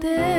there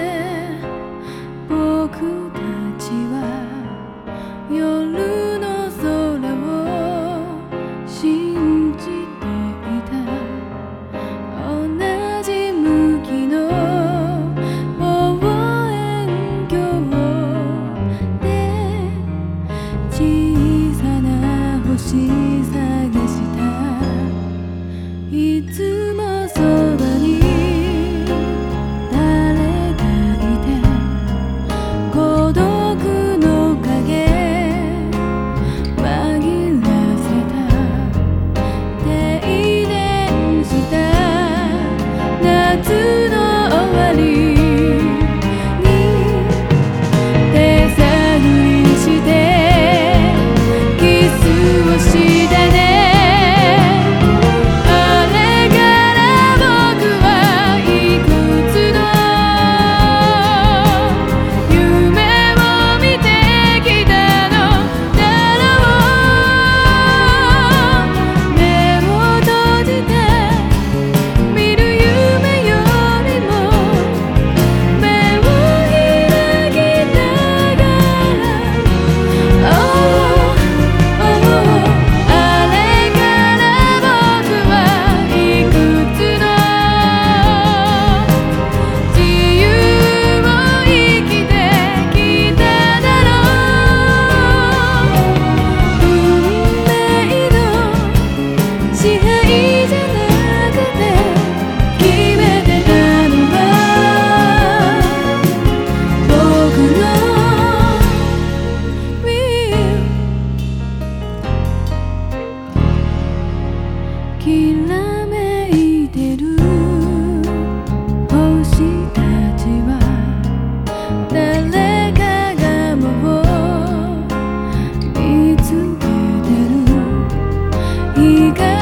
we go.